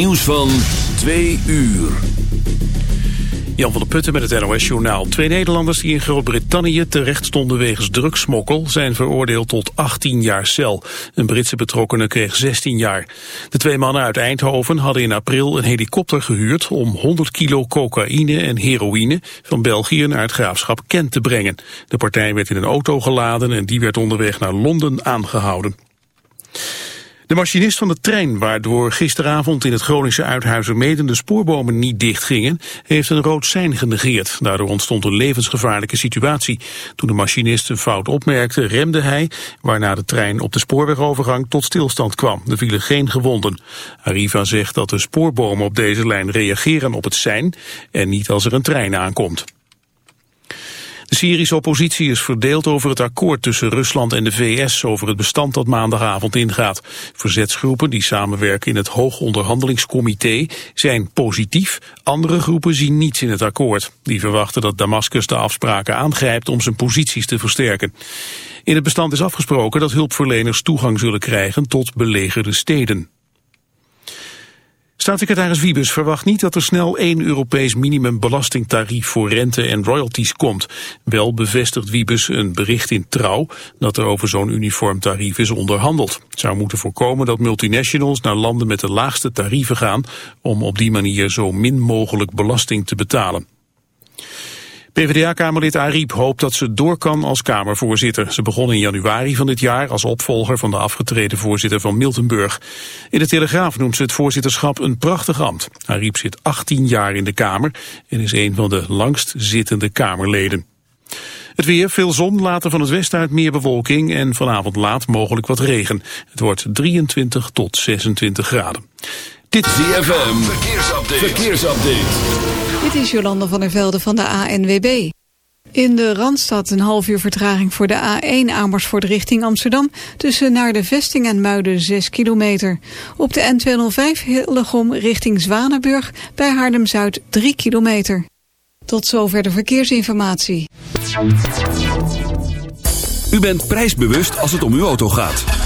Nieuws van 2 uur. Jan van der Putten met het NOS-journaal. Twee Nederlanders die in Groot-Brittannië terecht stonden wegens drugsmokkel... zijn veroordeeld tot 18 jaar cel. Een Britse betrokkenen kreeg 16 jaar. De twee mannen uit Eindhoven hadden in april een helikopter gehuurd... om 100 kilo cocaïne en heroïne van België naar het graafschap Kent te brengen. De partij werd in een auto geladen en die werd onderweg naar Londen aangehouden. De machinist van de trein, waardoor gisteravond in het Groningse Uithuizermeden de spoorbomen niet dichtgingen, heeft een rood sein genegeerd. Daardoor ontstond een levensgevaarlijke situatie. Toen de machinist een fout opmerkte, remde hij, waarna de trein op de spoorwegovergang tot stilstand kwam. Er vielen geen gewonden. Arriva zegt dat de spoorbomen op deze lijn reageren op het sein en niet als er een trein aankomt. De Syrische oppositie is verdeeld over het akkoord tussen Rusland en de VS over het bestand dat maandagavond ingaat. Verzetsgroepen die samenwerken in het Hoogonderhandelingscomité zijn positief, andere groepen zien niets in het akkoord. Die verwachten dat Damascus de afspraken aangrijpt om zijn posities te versterken. In het bestand is afgesproken dat hulpverleners toegang zullen krijgen tot belegerde steden. Staatssecretaris Wiebes verwacht niet dat er snel één Europees minimumbelastingtarief voor rente en royalties komt. Wel bevestigt Wiebes een bericht in Trouw dat er over zo'n uniform tarief is onderhandeld. Het zou moeten voorkomen dat multinationals naar landen met de laagste tarieven gaan om op die manier zo min mogelijk belasting te betalen. PvdA-kamerlid Ariep hoopt dat ze door kan als Kamervoorzitter. Ze begon in januari van dit jaar als opvolger van de afgetreden voorzitter van Miltenburg. In de Telegraaf noemt ze het voorzitterschap een prachtig ambt. Ariep zit 18 jaar in de Kamer en is een van de langst zittende Kamerleden. Het weer, veel zon, later van het westen uit meer bewolking en vanavond laat mogelijk wat regen. Het wordt 23 tot 26 graden. Dit ZFM, verkeersupdate. verkeersupdate. Dit is Jolanda van der Velde van de ANWB. In de Randstad een half uur vertraging voor de A1 Amersfoort richting Amsterdam... tussen naar de Vesting en Muiden 6 kilometer. Op de N205 Hillegom richting Zwanenburg bij Haarlem-Zuid 3 kilometer. Tot zover de verkeersinformatie. U bent prijsbewust als het om uw auto gaat.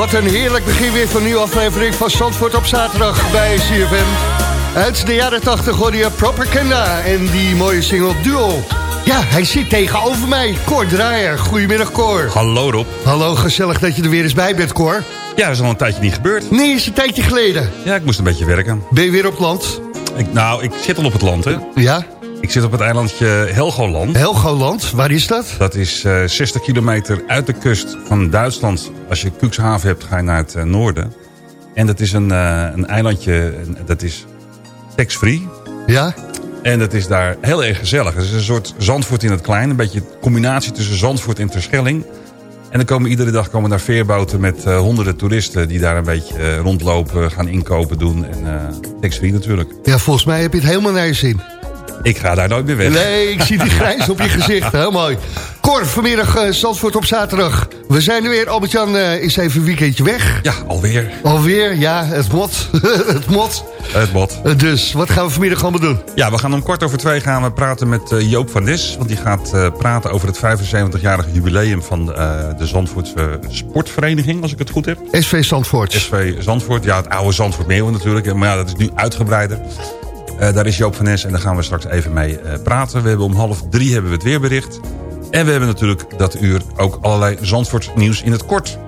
Wat een heerlijk begin weer van een nieuwe aflevering van Zandvoort op zaterdag bij CFM. Uit de jaren 80 hoorde je Propaganda en die mooie single Duo. Ja, hij zit tegenover mij, Cor Draaier. Goedemiddag, Cor. Hallo Rob. Hallo, gezellig dat je er weer eens bij bent, Cor. Ja, dat is al een tijdje niet gebeurd. Nee, is een tijdje geleden. Ja, ik moest een beetje werken. Ben je weer op land? Ik, nou, ik zit al op het land, hè. Ja, Ik zit op het eilandje Helgoland. Helgoland, waar is dat? Dat is eh 60 kilometer uit de kust van Duitsland. Als je Cuxhaven hebt, ga je naar het eh, noorden. En dat is een, eh, een eilandje, dat is tax-free. Ja, En dat is daar heel erg gezellig. Het is een soort Zandvoort in het klein. Een beetje een combinatie tussen Zandvoort en Terschelling. En dan komen iedere dag komen daar veerboten met honderden toeristen... die daar een beetje rondlopen, gaan inkopen doen. En eh tax-free natuurlijk. ja, volgens mij heb je het helemaal naar je zin. Ik ga daar nooit meer weg. Nee, ik zie die grijs op je gezicht. Heel mooi. Cor, vanmiddag eh, Zandvoort op zaterdag. We zijn er weer. Albert-Jan eh, is even een weekendje weg. Ja, alweer. Alweer, ja, het mot. het mot. Het bot. Eh, Dus, wat gaan we vanmiddag allemaal doen? Ja, we gaan om kwart over twee gaan we praten met Joop van Dis. Want die gaat praten over het 75-jarige jubileum van de Zandvoortse Sportvereniging, als ik het goed heb. SV Zandvoort. SV Zandvoort, ja, het oude Zandvoort Meeuwen natuurlijk. Maar ja, dat is nu uitgebreider. Eh, daar is Joop van Nes en daar gaan we straks even mee eh, praten. We hebben om half drie hebben we het weerbericht. En we hebben natuurlijk dat uur ook allerlei Zandvoort nieuws in het kort.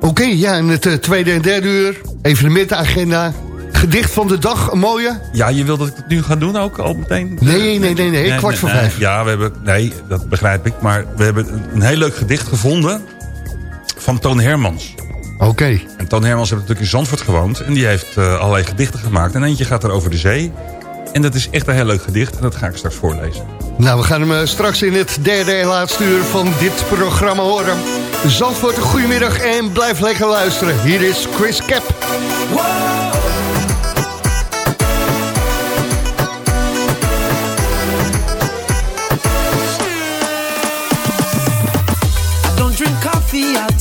Oké, ja, en het eh, tweede en derde uur. Evenementenagenda. Gedicht van de dag, een mooie. Ja, je wilt dat ik het nu ga doen ook al meteen? Nee, nee, nee, nee, kwart voor vijf. Ja, we hebben, nee, dat begrijp ik. Maar we hebben een heel leuk gedicht gevonden van Toon Hermans. Oké. En Toon Hermans heeft natuurlijk in Zandvoort gewoond. En die heeft eh, allerlei gedichten gemaakt. En eentje gaat er over de zee. En dat is echt een heel leuk gedicht. En dat ga ik straks voorlezen. Nou, we gaan hem eh, straks in het derde en laatste uur van dit programma horen. Zandvoort, een goedemiddag en blijf lekker luisteren. Hier is Chris Cap.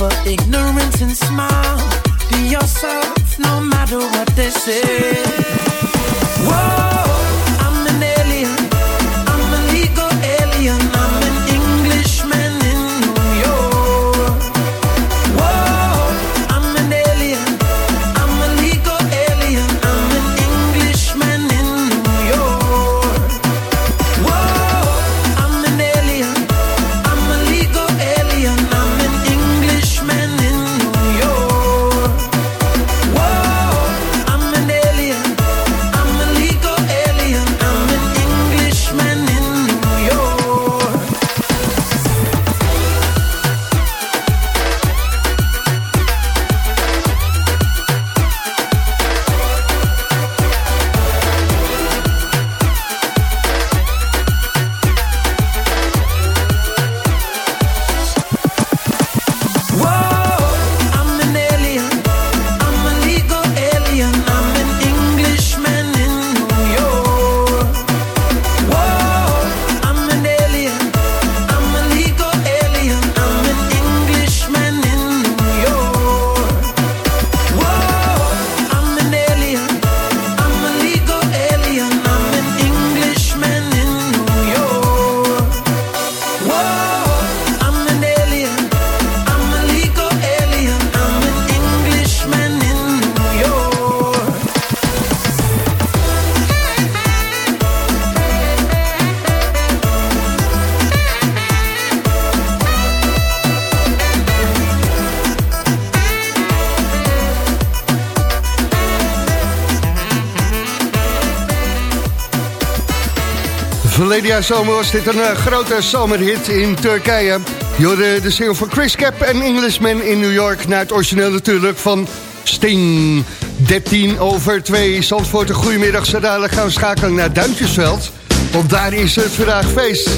suffer ignorance and smile. Be yourself, no matter what they say. Whoa, Verleden jaar zomer was dit een eh, grote zomerhit in Turkije. Je de single van Chris Cap en Englishman in New York... naar het origineel natuurlijk van Sting. 13 over 2, Zandvoort, een goedemiddag. Zo dadelijk gaan we schakelen naar Duintjesveld. Want daar is het vandaag feest.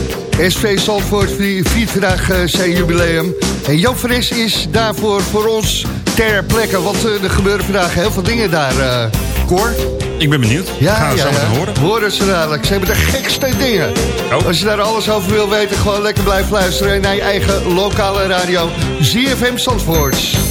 SV Zandvoort vi- viert vandaag eh, zijn jubileum. En Jan Fres is daarvoor voor ons ter plekke. Want eh, er gebeuren vandaag heel veel dingen daar, Ik ben benieuwd. Ja, Gaan we ja, zo meteen ja. horen. Horen ze dadelijk. Ze hebben de gekste dingen. Oh. Als je daar alles over wil weten, gewoon lekker blijven luisteren... naar je eigen lokale radio. ZFM Zandvoort.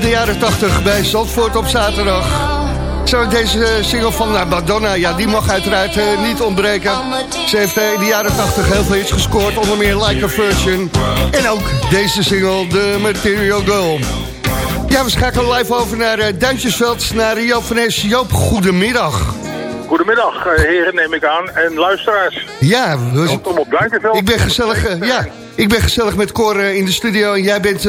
De jaren 80 bij Zandvoort op zaterdag. Zo, deze eh, single van eh, Madonna, ja, die mag uiteraard eh, niet ontbreken. Ze heeft in de jaren 80 heel veel hits gescoord, onder meer Like a Virgin. En ook deze single, The Material Girl. Ja, we schakelen live over naar eh, Duintjesveld, naar Joop van. Joop, goedemiddag. Goedemiddag, eh, heren, neem ik aan. En luisteraars, Ja, we- welkom op Duinkerveld. ik ben gezellig, eh, ja, ik ben gezellig met Cor eh, in de studio en jij bent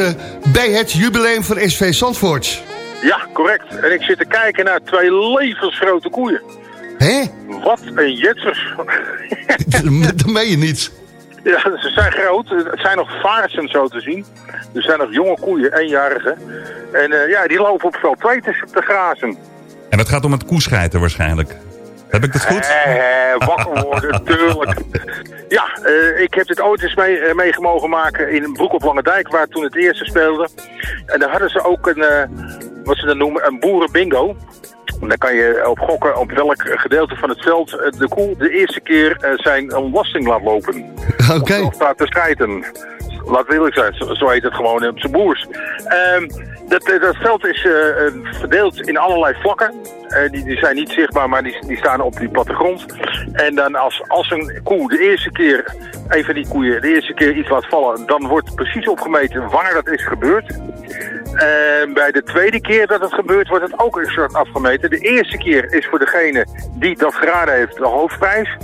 bij het jubileum van SV Zandvoort. Ja, correct. En ik zit te kijken naar twee levensgrote koeien. Hè? Wat een jetsers. Dat meen je niet. ja, ze zijn groot. Het zijn nog vaarsen zo te zien. Er zijn nog jonge koeien, eenjarige. En eh, ja, die lopen op veld 2 te, te grazen. En het gaat om het koescheiten waarschijnlijk. Heb ik dat goed? Eh, wakker worden, tuurlijk. Ja, eh, ik heb dit ooit eens mee, eh, mee mogen maken in Broek op Lange Dijk, waar toen het eerste speelde. En daar hadden ze ook een, eh, wat ze dan noemen, een boerenbingo. En dan kan je op gokken op welk gedeelte van het veld eh, de koe de eerste keer eh, zijn lasting laat lopen. Oké. Of staat te schijten. Laat wil ik zijn, zo, heet het gewoon op zijn boers. Ehm, Dat, eh, dat veld is eh, eh, verdeeld in allerlei vlakken. Die, die zijn niet zichtbaar, maar die, die staan op die plattegrond. En dan als, als een koe de eerste keer, een van die koeien, de eerste keer iets laat vallen, dan wordt precies opgemeten waar dat is gebeurd. En bij de tweede keer dat het gebeurt, wordt het ook een soort afgemeten. De eerste keer is voor degene die dat geraden heeft de hoofdprijs.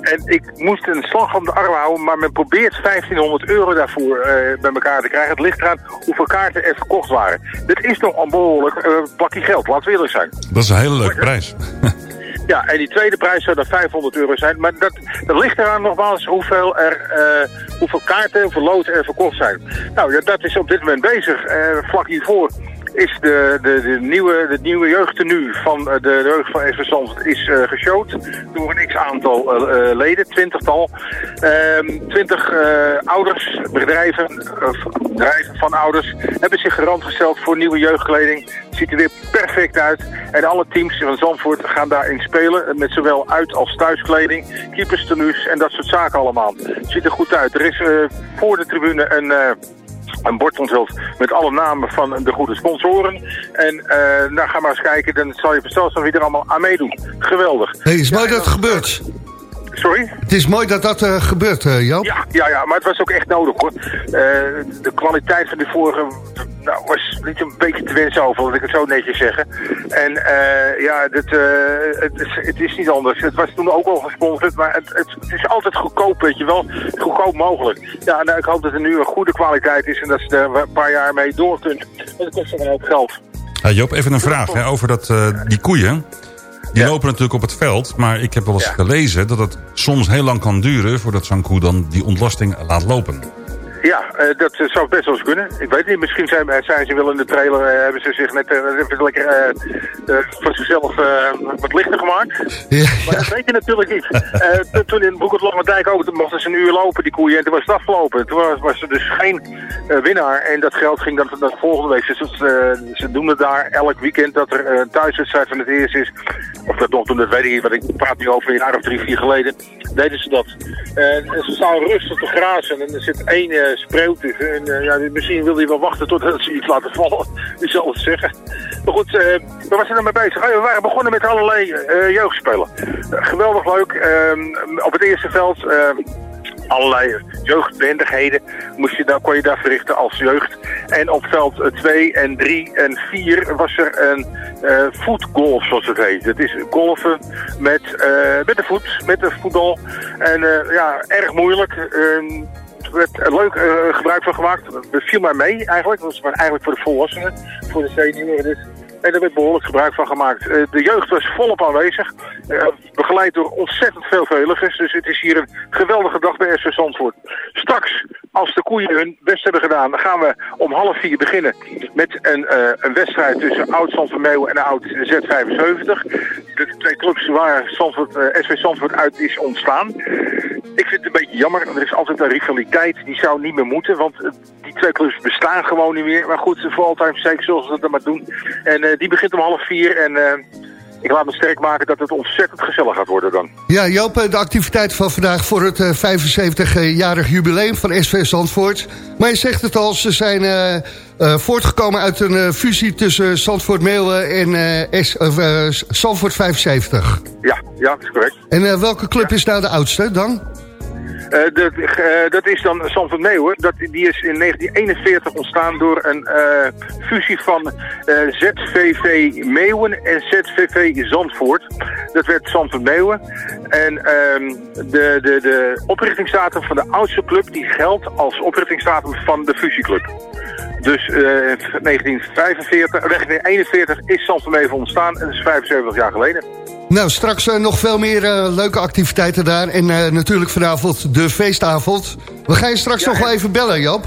En ik moest een slag om de arm houden, maar men probeert 1500 euro daarvoor bij elkaar te krijgen. Het ligt eraan hoeveel kaarten er verkocht waren. Dit is nog een behoorlijk eh pakje geld, we eerlijk zijn. Dat is een hele leuke prijs. Ja, en die tweede prijs zou dan 500 euro zijn. Maar dat, dat ligt eraan nogmaals hoeveel, er, eh, hoeveel kaarten, hoeveel loten er verkocht zijn. Nou, ja, dat is op dit moment bezig. Eh, vlak hiervoor is de, de, de nieuwe, de nieuwe jeugdtenu van eh, de jeugd van SV is geshowd door een x-aantal eh, leden, twintigtal. Ehm, twintig ouders, bedrijven, bedrijven van ouders hebben zich garant gesteld voor nieuwe jeugdkleding. Ziet er weer perfect uit. En alle teams van Zandvoort gaan daarin spelen. Met zowel uit- als thuiskleding, keeperstenues en dat soort zaken allemaal. Ziet er goed uit. Er is voor de tribune een... een bord onthuld met alle namen van de goede sponsoren. En eh nou, ga maar eens kijken, dan zal je versteld zijn wie er allemaal aan meedoen. Geweldig. Hey, is mooi dat het gebeurt. Sorry? Het is mooi dat dat eh, gebeurt, eh, Joop. Ja, ja, ja, maar het was ook echt nodig hoor. Eh, de kwaliteit van de vorige nou, was niet een beetje te wensen over, laat ik het zo netjes zeggen. En eh, ja, dit, eh, het, is, het is niet anders. Het was toen ook al gesponsord, maar het, het, het is altijd goedkoop, weet je wel. Goedkoop mogelijk. Ja, nou, ik hoop dat er nu een goede kwaliteit is en dat ze er een paar jaar mee door kunnen. Want het kost een hoop geld. Ja, Joop, even een vraag hè, over dat, eh, die koeien. Die lopen natuurlijk op het veld, maar ik heb wel eens Ja. gelezen... dat het soms heel lang kan duren voordat zo'n koe dan die ontlasting laat lopen. Ja, eh, dat eh, zou best wel eens kunnen. Ik weet niet, misschien zijn, eh, zijn ze wel in de trailer, hebben ze zich net even lekker voor zichzelf wat lichter gemaakt. Ja, Maar dat weet je natuurlijk niet. To- toen in Broek het Langendijk ook, mochten ze een uur lopen, die koeien, en toen was het afgelopen. Toen was, was er dus geen winnaar en dat geld ging dan de volgende week. Dus ze doen het daar elk weekend dat er een thuiswedstrijd van het eerst is. Of dat nog toen, dat weet ik niet, want ik praat nu over een jaar of drie, vier geleden. Deden ze dat. En ze staan rustig te grazen en er zit één eh spreeuw tussen. En eh, ja, misschien wil hij wel wachten totdat ze iets laten vallen. Wie zal het zeggen. Maar goed, eh we waren er mee bezig. Oh we waren begonnen met allerlei jeugdspelen. Geweldig leuk. Ehm, op het eerste veld... ehm, allerlei jeugdbendigheden moest je daar, kon je daar verrichten als jeugd. En op veld 2 en 3 en 4 was er een voetgolf, zoals het heet. Het is golfen met, met de voet, met de voetbal. En ja, erg moeilijk. Werd er leuk eh, gebruik van gemaakt. Dat viel mij mee eigenlijk. Dat was eigenlijk voor de volwassenen, voor de senioren. Dus. En daar werd behoorlijk gebruik van gemaakt. Eh, de jeugd was volop aanwezig. eh, begeleid door ontzettend veel veiligers. Dus het is hier een geweldige dag bij SV Zandvoort. Straks, als de koeien hun best hebben gedaan, dan gaan we om half vier beginnen met een, eh, een wedstrijd tussen Oud Zandvoort Meeuwen en Oud Z75. De twee clubs waar Zandvoort, SV uit is ontstaan. Ik vind het een beetje jammer. Er is altijd een rivaliteit. Die zou niet meer moeten. Want die twee clubs bestaan gewoon niet meer. Maar goed, voor altijd zeker zullen ze dat dan maar doen. En die begint om half vier. En eh, ik laat me sterk maken dat het ontzettend gezellig gaat worden dan. Ja, Joop, eh, de activiteit van vandaag voor het eh, 75-jarig jubileum van SV Zandvoort. Maar je zegt het al, ze zijn eh, eh, voortgekomen uit een eh, fusie tussen Zandvoort Meeuwen en eh, S- eh, Zandvoort 75. Ja, ja, dat is correct. En eh, welke club is nou de oudste dan? Eh, dat, eh, dat is dan Zandvoort Meeuwen. Dat, die is in 1941 ontstaan door een eh, fusie van ZVV Meeuwen en ZVV Zandvoort. Dat werd Zandvoort Meeuwen. En ehm, de, de, de oprichtingsdatum van de oudste club die geldt als oprichtingsdatum van de fusieclub. Dus eh 1945, 1941 is Zandvoort Meeuwen ontstaan en dat is 75 jaar geleden. Nou, straks eh, nog veel meer eh, leuke activiteiten daar. En eh, natuurlijk vanavond de feestavond. We gaan je straks Ja, nog wel en- even bellen, Joop.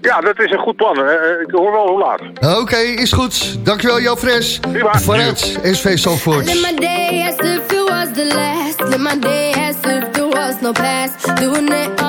Ja, dat is een goed plan. Ik hoor wel hoe laat. Oké, is goed. Dankjewel, Joop Fres. Vooruit, SV Zandvoort. Live my day as if it was the last. Live my day as if there was no past. Doing it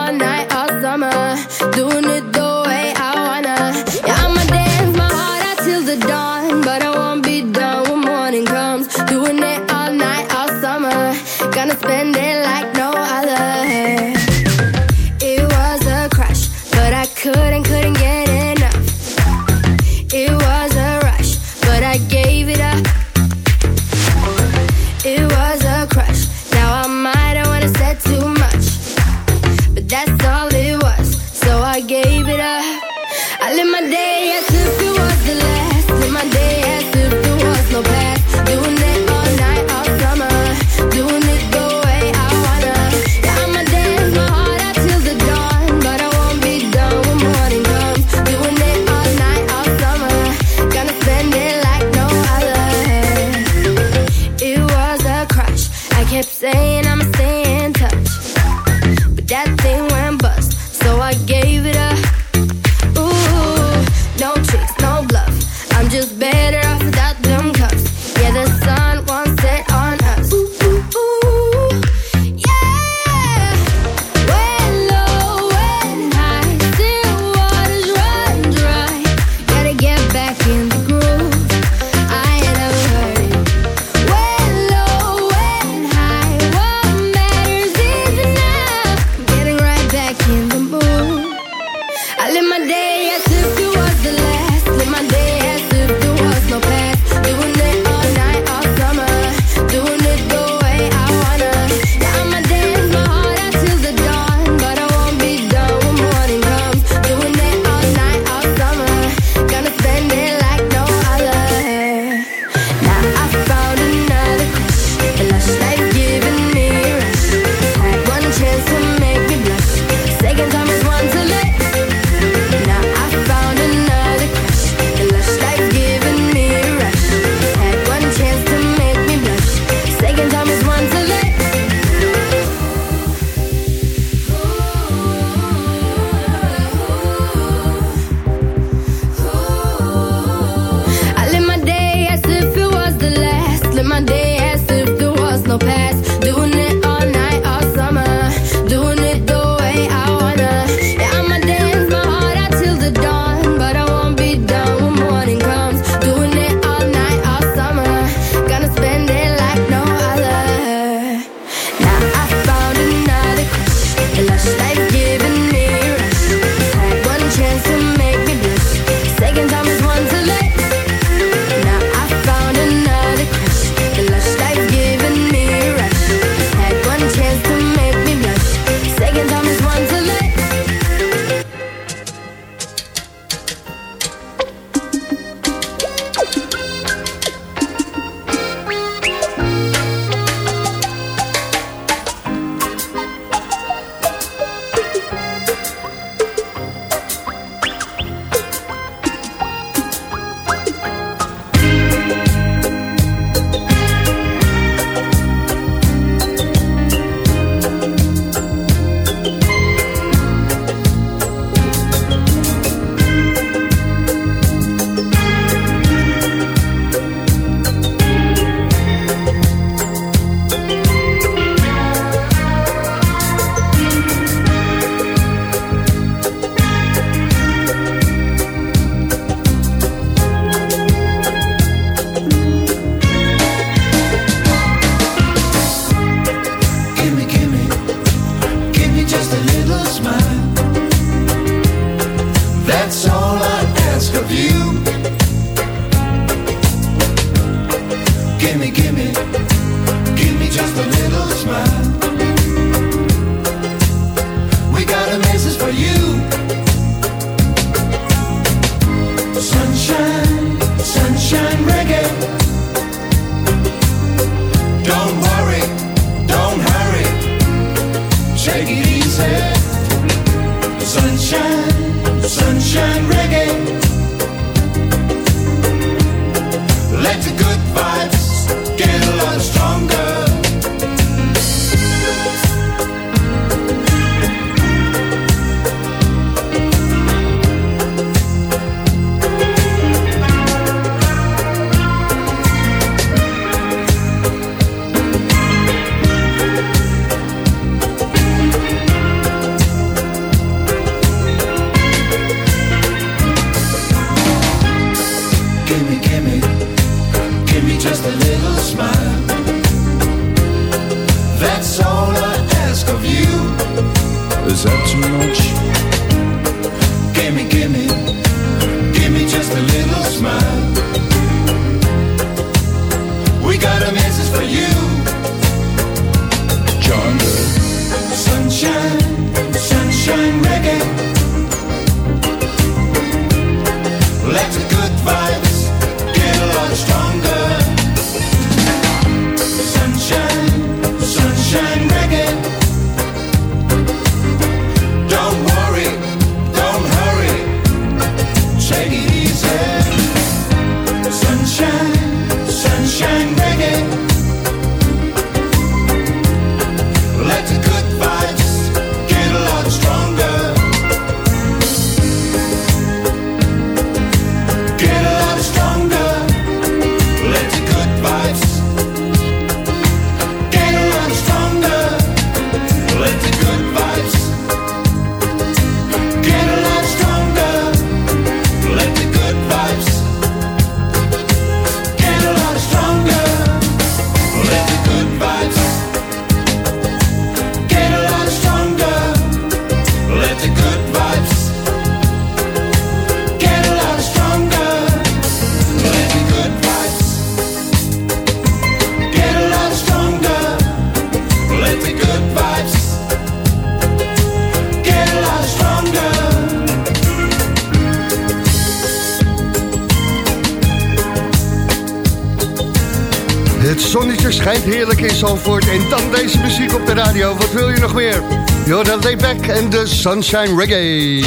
Sunshine Reggae.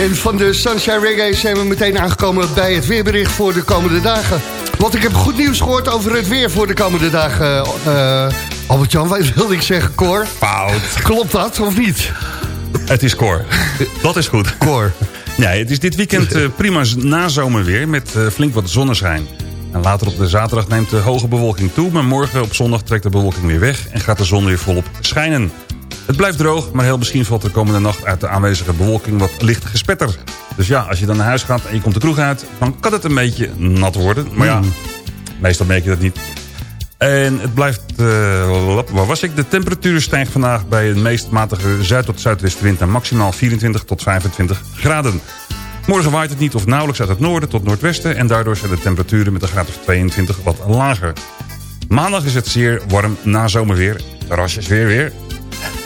En van de Sunshine Reggae zijn we meteen aangekomen bij het weerbericht voor de komende dagen. Want ik heb goed nieuws gehoord over het weer voor de komende dagen. eh Albert-Jan, wat wilde ik zeggen, Cor? Fout. Klopt dat of niet? Het is Cor. Dat is goed. Cor. Nee, het is dit weekend eh, prima nazomerweer met eh, flink wat zonneschijn. En later op de zaterdag neemt de hoge bewolking toe... maar morgen op zondag trekt de bewolking weer weg... en gaat de zon weer volop schijnen. Het blijft droog, maar heel misschien valt de komende nacht... uit de aanwezige bewolking wat licht gespetter. Dus ja, als je dan naar huis gaat en je komt de kroeg uit... dan kan het een beetje nat worden. Maar ja, meestal merk je dat niet. En het blijft, eh, waar was ik? De temperatuur stijgt vandaag bij een meest matige zuid- tot zuidwestenwind... naar maximaal 24 tot 25 graden. Morgen waait het niet of nauwelijks uit het noorden tot noordwesten... en daardoor zijn de temperaturen met een graad of 22 wat lager. Maandag is het zeer warm na zomerweer. Terrasjes weer weer.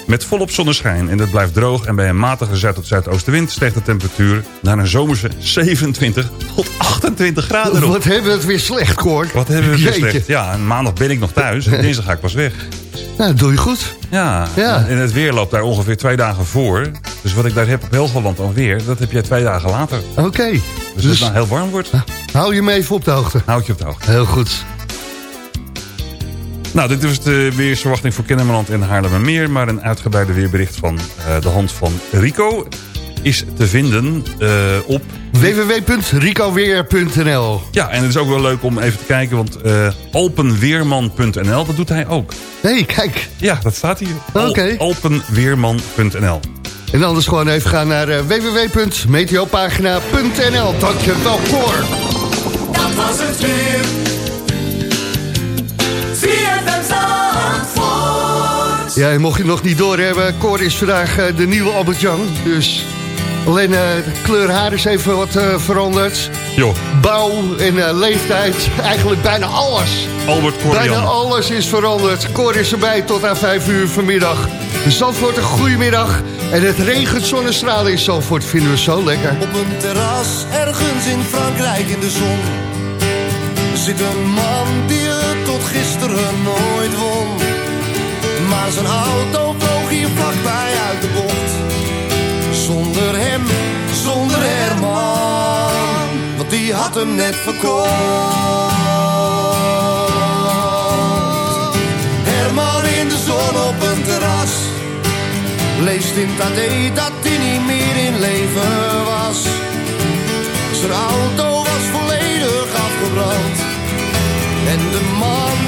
Met volop zonneschijn en het blijft droog... en bij een matige zuid- tot zuidoostenwind stijgt de temperatuur... naar een zomerse 27 tot 28 graden op. Wat hebben we het weer slecht, Cor. Wat hebben we weer Jeetje. slecht. Ja, en maandag ben ik nog thuis en dinsdag ga ik pas weg. Nou, dat doe je goed. Ja, Ja. en het weer loopt daar ongeveer twee dagen voor. Dus wat ik daar heb op Helgoland aan weer, dat heb jij twee dagen later. Oké. Dus, als Dus het nou heel warm wordt, hou je me even op de hoogte. houd je op de hoogte. Heel goed. Nou, dit was de weersverwachting voor Kennemerland en Haarlemmermeer. Maar een uitgebreide weerbericht van eh, de hand van Rico is te vinden eh, op... www.ricoweer.nl Ja, en het is ook wel leuk om even te kijken, want eh alpenweerman.nl, dat doet hij ook. Hé, hey, kijk. Ja, dat staat hier. Oké. Alpenweerman.nl. En anders gewoon even gaan naar www.meteopagina.nl. Dankjewel, Cor. Dat was het weer. Ja, en mocht je nog niet doorhebben, Cor is vandaag eh, de nieuwe Albert-Jan. Dus alleen eh, de kleur haar is even wat eh, veranderd. Joh, Bouw en eh, leeftijd, eigenlijk bijna alles. Albert Bijna Corian. alles is veranderd. Cor is erbij tot aan 5 uur vanmiddag. Zandvoort, een goede middag. En het regent zonnestralen in Zandvoort vinden we zo lekker. Op een terras ergens in Frankrijk in de zon zit een man die het tot gisteren nooit won. Maar zijn auto vloog hier vlakbij uit de bocht. Zonder hem, zonder Herman, want die had hem net verkocht. Herman in de zon op een terras. Leest in AD dat hij niet meer in leven was. Zijn auto was volledig afgebrand. En de man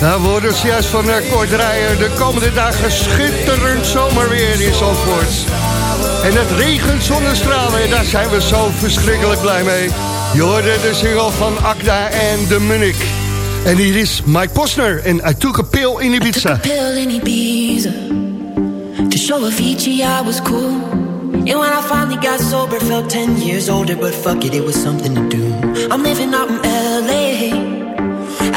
Nou, we hoorden het juist van uh, Kort Draaier. De komende dagen schitterend zomerweer in Zandvoort. En het regent zonnestralen. En daar zijn we zo verschrikkelijk blij mee. Je hoorde de single van Akda en de Munich. En hier is Mike Posner en I Took a Pill in Ibiza. pill in Ibiza To show Avicii I was cool And when I finally got sober Felt 10 years older But fuck it, it was something to do I'm living out in L.A.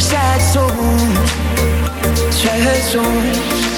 sad souls. Sad.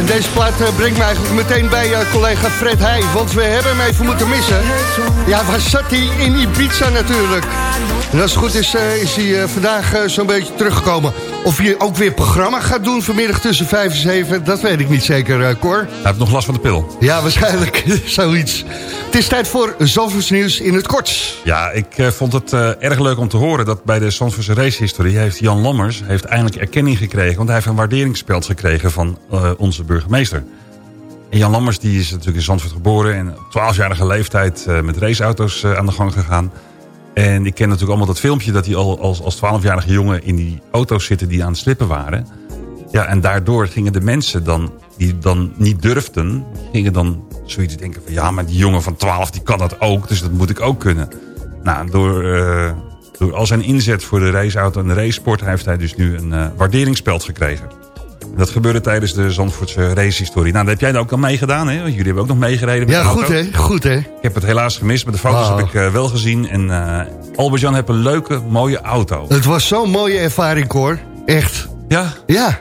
En deze plaat eh, brengt me eigenlijk meteen bij eh, collega Fred Heij. Want we hebben hem even moeten missen. Ja, waar zat hij? In Ibiza natuurlijk. En als het goed is, eh, is hij vandaag zo'n beetje teruggekomen. Of je ook weer programma gaat doen vanmiddag tussen 5 en 7, dat weet ik niet zeker, Cor. Hij heeft nog last van de pil. Ja, waarschijnlijk zoiets. Het is tijd voor Zalvers Nieuws in het kort. Ja, ik eh, vond het eh, erg leuk om te horen dat bij de Zandvoortse racehistorie... heeft Jan Lammers heeft eindelijk erkenning gekregen... want hij heeft een waarderingspeld gekregen van eh, onze burgemeester. En Jan Lammers die is natuurlijk in Zandvoort geboren... en op 12-jarige leeftijd met raceauto's aan de gang gegaan. En ik ken natuurlijk allemaal dat filmpje... dat hij al als, als 12-jarige jongen in die auto's zitten die aan het slippen waren. Ja, en daardoor gingen de mensen dan, die dan niet durfden... gingen dan zoiets denken van... ja, maar die jongen van 12 die kan dat ook, dus dat moet ik ook kunnen. Nou, door, eh, door al zijn inzet voor de raceauto en de racesport... heeft hij dus nu een eh, waarderingspeld gekregen. Dat gebeurde tijdens de Zandvoortse racehistorie. Nou, dat heb jij ook al meegedaan, hè? Want jullie hebben ook nog meegereden met Ja, goed hè, goed hè. Ik heb het helaas gemist, maar de foto's heb ik eh, wel gezien. En eh Albert-Jan heeft een leuke, mooie auto. Het was zo'n mooie ervaring, Cor. Echt. Ja, Ja,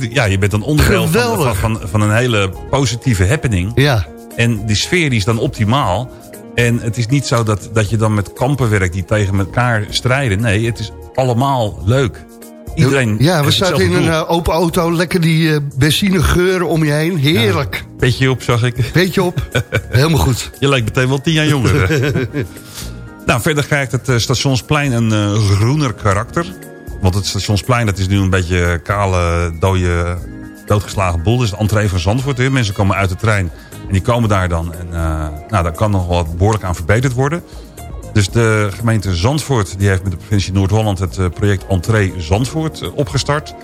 ja je bent een onderdeel van, van, van, een hele positieve happening. ja. En die sfeer die is dan optimaal. En het is niet zo dat, dat je dan met kampen werkt die tegen elkaar strijden. Nee, het is allemaal leuk. Iedereen Ja, we zaten in een eh, open auto, lekker die eh benzinegeuren om je heen. Heerlijk. Petje op, zag ik. Beetje op. Helemaal goed. Je lijkt meteen wel tien jaar jonger. nou, verder krijgt het eh, Stationsplein een groener karakter. Want het Stationsplein dat is nu een beetje kale, dode, doodgeslagen boel. Is de entree van Zandvoort. Hè. Mensen komen uit de trein en die komen daar dan. En eh, nou, daar kan nog wat behoorlijk aan verbeterd worden. Dus de gemeente Zandvoort die heeft met de provincie Noord-Holland... het eh, project Entree Zandvoort eh, opgestart.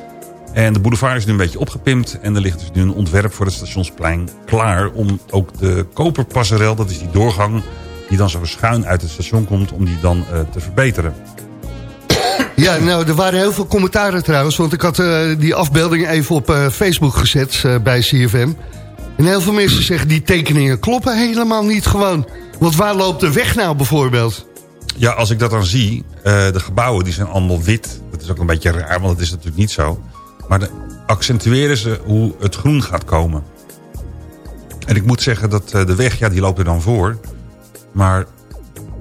En de boulevard is nu een beetje opgepimpt. En er ligt dus nu een ontwerp voor het stationsplein klaar... om ook de koperpasserel, dat is die doorgang... die dan zo schuin uit het station komt, om die dan te verbeteren. Ja, nou, er waren heel veel commentaren trouwens. Want ik had eh, die afbeelding even op eh, Facebook gezet eh, bij CFM. En heel veel mensen zeggen die tekeningen kloppen helemaal niet gewoon. Want waar loopt de weg nou bijvoorbeeld? Ja, als ik dat dan zie, de gebouwen die zijn allemaal wit. Dat is ook een beetje raar, want dat is natuurlijk niet zo. Maar dan accentueren ze hoe het groen gaat komen. En ik moet zeggen dat de weg, ja, die loopt er dan voor. Maar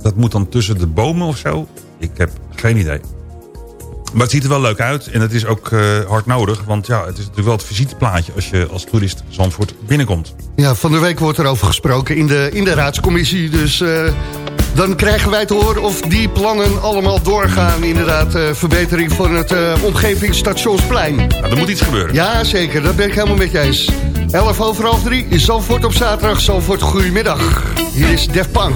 dat moet dan tussen de bomen of zo? Ik heb geen idee. Maar het ziet er wel leuk uit en het is ook eh, hard nodig. Want ja, het is natuurlijk wel het visiteplaatje als je als toerist Zandvoort binnenkomt. Ja, van de week wordt er over gesproken in de, in de raadscommissie. Dus eh, dan krijgen wij te horen of die plannen allemaal doorgaan. Inderdaad, eh, verbetering van het omgevingsstationsplein. Nou, er moet iets gebeuren. Ja, zeker. Dat ben ik helemaal met je eens. 11 over half 3 is Zandvoort op zaterdag. Zandvoort, goedemiddag. Hier is Def Punk.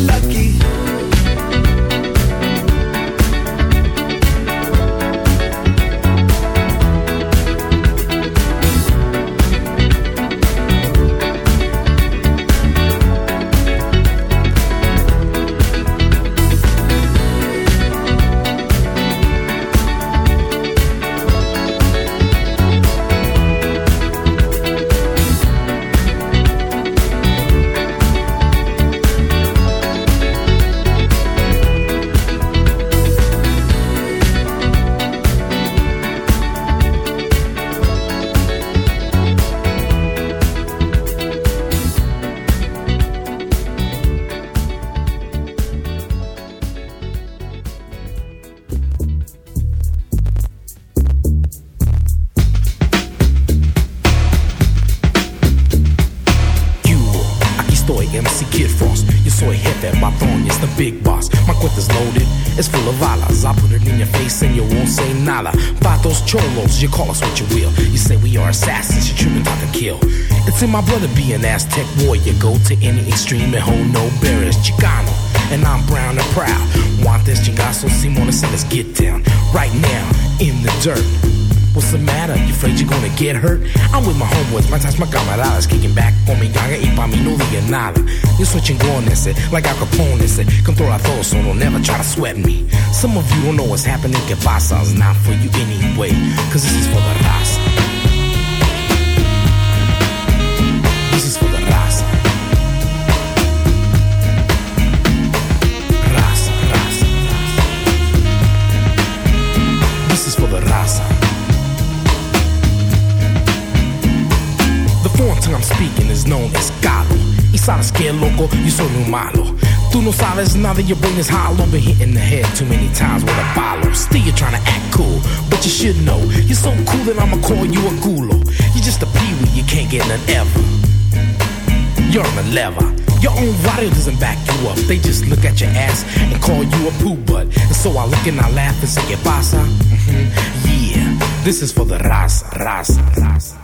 In my to be an Aztec warrior. Go to any extreme and hold no barriers. Chicano, and I'm brown and proud. Want this chingazo, Simona, so let's get down. Right now, in the dirt. What's the matter? You afraid you're gonna get hurt? I'm with my homeboys, my ties, my camaradas Kicking back con mi ganga y pa' mí no diga nada Yo soy chingón ese, like Al Capone ese Controla todo, so don't never try to sweat me Some of you don't know what's happening, que pasa It's not for you anyway, cause this is for the raza loco, yo soy muy malo. Tú no sabes nada, your brain is hollow. Been hitting the head too many times with a follow. Still you're trying to act cool, but you should know. You're so cool that I'ma call you a gulo. You're just a peewee, you can't get none ever. You're on the lever. Your own radio doesn't back you up. They just look at your ass and call you a poo butt. And so I look and I laugh and say, ¿Qué pasa? Mhm. Yeah, this is for the raza, raza, raza.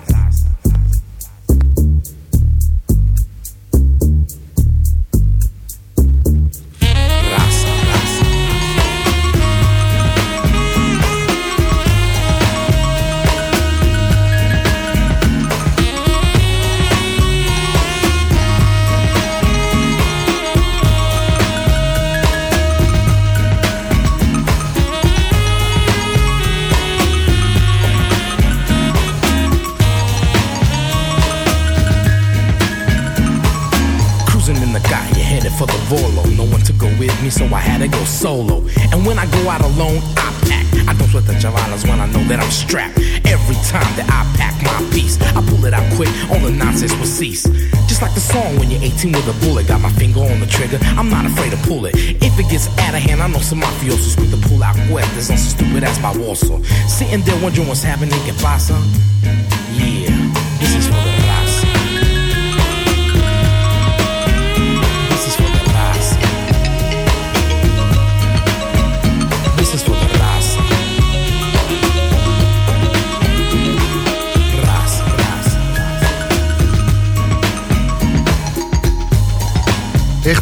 With a bullet, got my finger on the trigger, I'm not afraid to pull it. If it gets out of hand, I know some mafiosos quick to pull out cuerdas on some stupid ass by Warsaw. Sitting there wondering what's happening, que pasa? Yeah,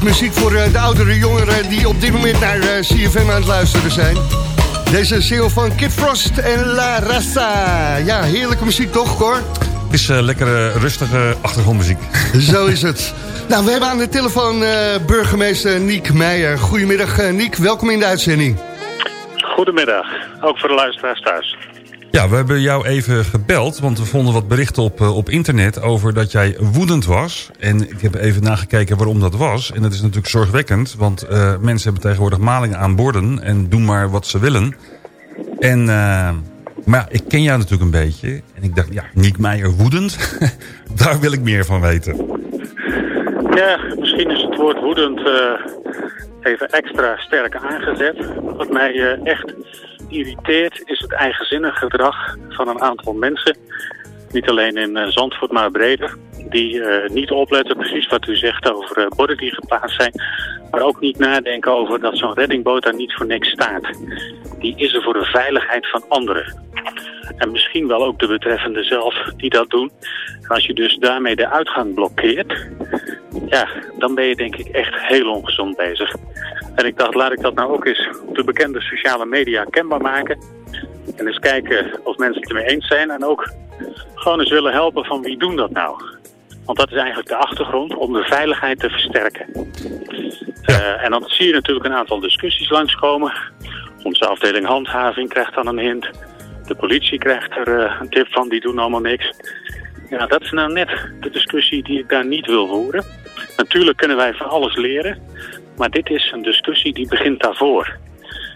muziek voor eh, de oudere jongeren die op dit moment naar eh, CFM aan het luisteren zijn. Deze single van Kid Frost en La Raza. Ja, heerlijke muziek toch, Cor? Het is eh, lekkere, rustige achtergrondmuziek. Zo is het. Nou, we hebben aan de telefoon eh, burgemeester Niek Meijer. Goedemiddag, eh, Niek. Welkom in de uitzending. Goedemiddag, ook voor de luisteraars thuis. Ja, we hebben jou even gebeld, want we vonden wat berichten op, eh, op internet over dat jij woedend was. En ik heb even nagekeken waarom dat was. En dat is natuurlijk zorgwekkend, want eh, mensen hebben tegenwoordig malingen aan borden en doen maar wat ze willen. En, eh, maar ja, ik ken jou natuurlijk een beetje. En ik dacht, ja, Niek Meijer woedend, daar wil ik meer van weten. Ja, misschien is het woord woedend even extra sterk aangezet. Wat mij echt irriteert is het eigenzinnig gedrag van een aantal mensen. Niet alleen in eh, Zandvoort, maar breder. Die eh, niet opletten, precies wat u zegt over eh, borden die geplaatst zijn. Maar ook niet nadenken over dat zo'n reddingboot daar niet voor niks staat. Die is er voor de veiligheid van anderen. En misschien wel ook de betreffende zelf die dat doen. En als je dus daarmee de uitgang blokkeert, ja, dan ben je denk ik echt heel ongezond bezig. En ik dacht, laat ik dat nou ook eens op de bekende sociale media kenbaar maken. En eens kijken of mensen het ermee eens zijn. En ook gewoon eens willen helpen van wie doen dat nou. Want dat is eigenlijk de achtergrond om de veiligheid te versterken. Eh, en dan zie je natuurlijk een aantal discussies langskomen. Onze afdeling handhaving krijgt dan een hint. De politie krijgt er eh, een tip van, die doen allemaal niks. Ja, dat is nou net de discussie die ik daar niet wil voeren. Natuurlijk kunnen wij van alles leren. Maar dit is een discussie die begint daarvoor.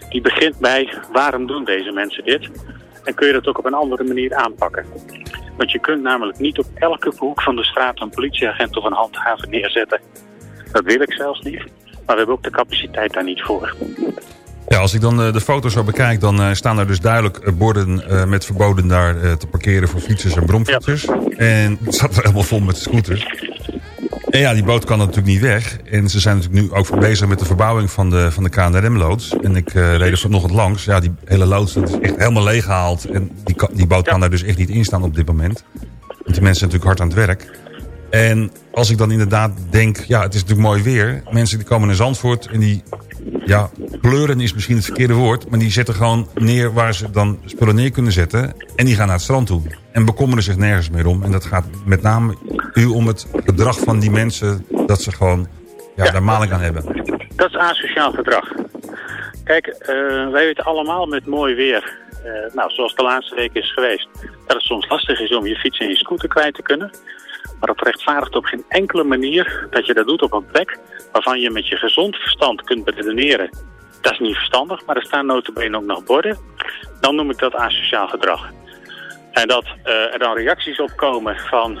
Die begint bij waarom doen deze mensen dit? En kun je dat ook op een andere manier aanpakken? Want je kunt namelijk niet op elke hoek van de straat een politieagent of een handhaver neerzetten. Dat wil ik zelfs niet. Maar we hebben ook de capaciteit daar niet voor. Ja, als ik dan eh, de foto's zo bekijk, dan eh, staan er dus duidelijk eh, borden met verboden daar te parkeren voor fietsers en bromfietsers. En het staat er helemaal vol met scooters. En ja, die boot kan natuurlijk niet weg. En ze zijn natuurlijk nu ook bezig met de verbouwing van de, van de KNRM-loods. En ik eh reed er vanochtend langs. Ja, die hele loods dat is echt helemaal leeggehaald. En die, die boot kan daar dus echt niet in staan op dit moment. Want die mensen zijn natuurlijk hard aan het werk. En als ik dan inderdaad denk, ja, het is natuurlijk mooi weer. Mensen die komen naar Zandvoort en die, ja, kleuren is misschien het verkeerde woord. Maar die zetten gewoon neer waar ze dan spullen neer kunnen zetten. En die gaan naar het strand toe. En bekommeren zich nergens meer om. En dat gaat met name u om het gedrag van die mensen. Dat ze gewoon, ja, daar maling aan hebben. Dat is asociaal gedrag. Kijk, eh, wij weten allemaal met mooi weer, eh, nou, zoals de laatste week is geweest, dat het soms lastig is om je fiets en je scooter kwijt te kunnen. Maar dat rechtvaardigt op geen enkele manier dat je dat doet op een plek waarvan je met je gezond verstand kunt beredeneren. Dat is niet verstandig, maar er staan notabene ook nog borden. Dan noem ik dat asociaal gedrag. En dat eh, er dan reacties op komen van,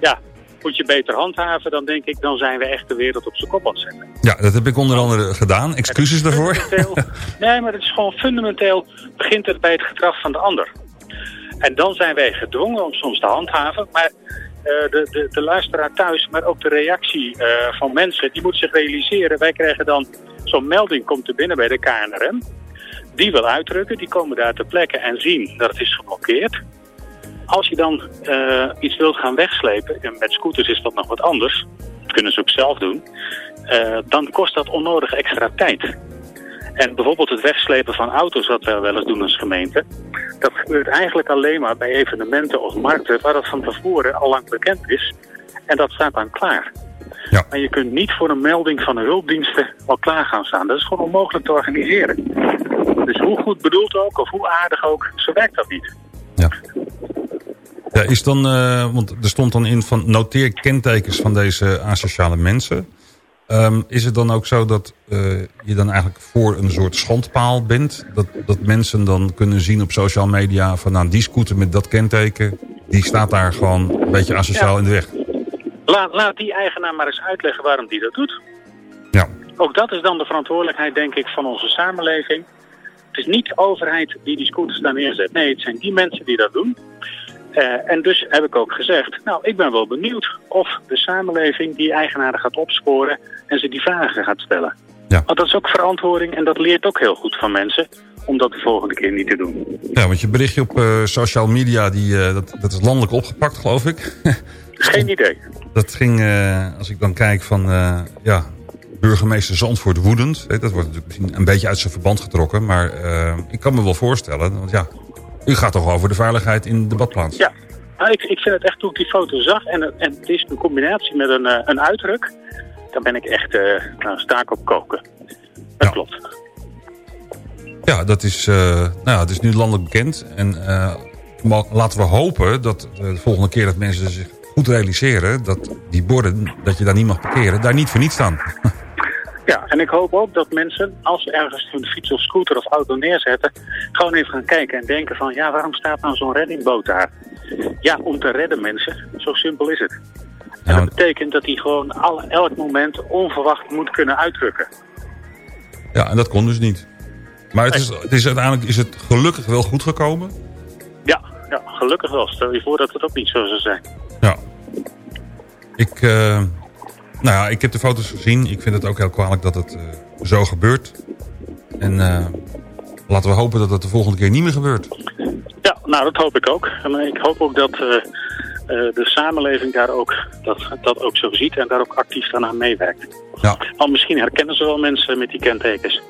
ja, moet je beter handhaven, dan denk ik, dan zijn we echt de wereld op zijn kop aan het zetten. Ja, dat heb ik onder andere gedaan. Excuses daarvoor. Nee, maar het is gewoon fundamenteel begint het bij het gedrag van de ander. En dan zijn wij gedwongen om soms te handhaven. Maar de, de, de luisteraar thuis, maar ook de reactie eh, van mensen, die moet zich realiseren. Wij krijgen dan zo'n melding, komt er binnen bij de KNRM. Die wil uitdrukken, die komen daar ter plekke en zien dat het is geblokkeerd. Als je dan eh, iets wilt gaan wegslepen, en met scooters is dat nog wat anders, dat kunnen ze ook zelf doen, eh, dan kost dat onnodig extra tijd. En bijvoorbeeld het wegslepen van auto's, wat wij wel eens doen als gemeente, dat gebeurt eigenlijk alleen maar bij evenementen of markten waar dat van tevoren al lang bekend is. En dat staat dan klaar. Ja. Maar je kunt niet voor een melding van de hulpdiensten al klaar gaan staan. Dat is gewoon onmogelijk te organiseren. Dus hoe goed bedoeld ook, of hoe aardig ook, zo werkt dat niet. Ja, is dan, eh, want er stond dan in van noteer kentekens van deze asociale mensen. Ehm, is het dan ook zo dat eh, je dan eigenlijk voor een soort schandpaal bent? Dat, dat mensen dan kunnen zien op social media van nou, die scooter met dat kenteken... die staat daar gewoon een beetje asociaal Ja. in de weg. Laat, laat die eigenaar maar eens uitleggen waarom die dat doet. Ja. Ook dat is dan de verantwoordelijkheid, denk ik, van onze samenleving. Het is niet de overheid die die scooters daar neerzet. Nee, het zijn die mensen die dat doen. Eh, en dus heb ik ook gezegd, nou, ik ben wel benieuwd of de samenleving die eigenaren gaat opsporen en ze die vragen gaat stellen. Ja. Want dat is ook verantwoording en dat leert ook heel goed van mensen om dat de volgende keer niet te doen. Ja, want je berichtje op eh, social media, die, eh, dat, dat is landelijk opgepakt, geloof ik. Geen idee. Dat ging, als ik dan kijk van, ja, burgemeester Zandvoort woedend. Dat wordt natuurlijk misschien een beetje uit zijn verband getrokken. Maar ik kan me wel voorstellen, want ja, u gaat toch over de veiligheid in de badplaats. Ja, nou, ik, ik vind het echt toen ik die foto zag en, het- en het is een combinatie met een, eh, een uitdruk. Dan ben ik echt uh, nou, staak op koken. Dat klopt. Ja, dat is, eh, nou het is nu landelijk bekend. En eh, laten we hopen dat eh, de volgende keer dat mensen zich goed realiseren... dat die borden, dat je daar niet mag parkeren, daar niet voor niets staan. Ja, en ik hoop ook dat mensen, als ze ergens hun fiets of scooter of auto neerzetten, gewoon even gaan kijken en denken van, ja, waarom staat nou zo'n reddingboot daar? Ja, om te redden mensen. Zo simpel is het. En dat betekent dat hij gewoon alle, elk moment onverwacht moet kunnen uitdrukken. Ja, en dat kon dus niet. Maar het is, het is uiteindelijk is het gelukkig wel goed gekomen. Ja, ja, gelukkig wel. Stel je voor dat het ook niet zo zou zijn. Ja. Ik, eh, nou ja, ik heb de foto's gezien. Ik vind het ook heel kwalijk dat het eh, zo gebeurt. En eh, laten we hopen dat het de volgende keer niet meer gebeurt. Ja, nou dat hoop ik ook. En eh, ik hoop ook dat de samenleving daar ook, dat, dat ook zo ziet en daar ook actief aan meewerkt. Ja. Want misschien herkennen ze wel mensen met die kentekens.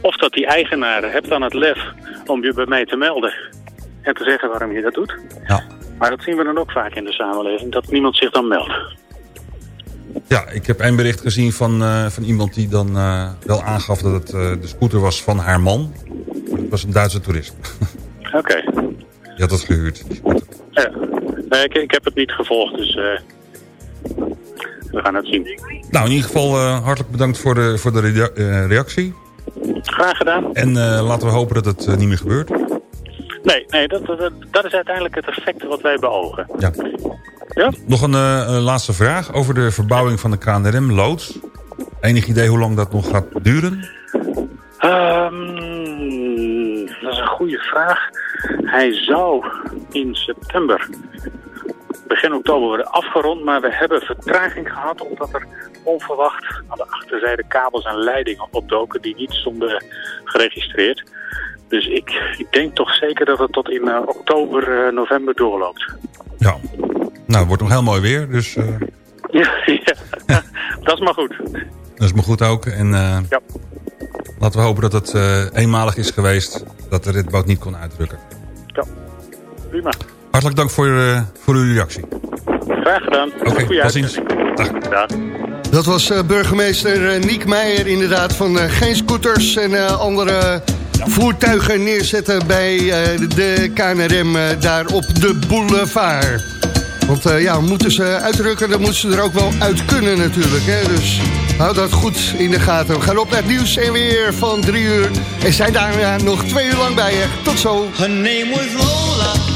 Of dat die eigenaren hebt dan het lef om je bij mij te melden en te zeggen waarom je dat doet. Ja. Maar dat zien we dan ook vaak in de samenleving, dat niemand zich dan meldt. Ja, ik heb een bericht gezien van, eh, van iemand die dan eh, wel aangaf dat het eh, de scooter was van haar man. Het was een Duitse toerist. Oké. Die had het gehuurd. Ja. Nee, ik, ik heb het niet gevolgd, dus we gaan het zien. Nou, in ieder geval hartelijk bedankt voor de, voor de rea- reactie. Graag gedaan. En laten we hopen dat het niet meer gebeurt. Nee, nee dat, dat, dat is uiteindelijk het effect wat wij beogen. Ja. Ja? Nog een eh, een laatste vraag over de verbouwing van de KNRM-loods. Enig idee hoe lang dat nog gaat duren? Ehm, dat is een goede vraag. Hij zou in september, begin oktober worden afgerond, maar we hebben vertraging gehad omdat er onverwacht aan de achterzijde kabels en leidingen opdoken die niet stonden geregistreerd. Dus ik, ik denk toch zeker dat het tot in eh, oktober, eh, november doorloopt. Nou, het wordt nog heel mooi weer, dus eh, Ja, ja. dat is maar goed. dat is me goed ook. En eh, Ja. laten we hopen dat het eh, eenmalig is geweest dat de redboot niet kon uitdrukken. Prima. Hartelijk dank voor, eh, voor uw reactie. Graag gedaan. Oké, Goeie tot ziens. Dag. Dat was eh, burgemeester eh, Niek Meijer inderdaad van eh, geen scooters en eh, andere voertuigen neerzetten bij eh, de KNRM daar op de boulevard. Want eh, ja, moeten ze uitdrukken, dan moeten ze er ook wel uit kunnen natuurlijk. Hè? Dus hou dat goed in de gaten. We gaan op naar het nieuws en weer van drie uur. En zijn daarna nog twee uur lang bij je. Tot zo. Her name was Lola.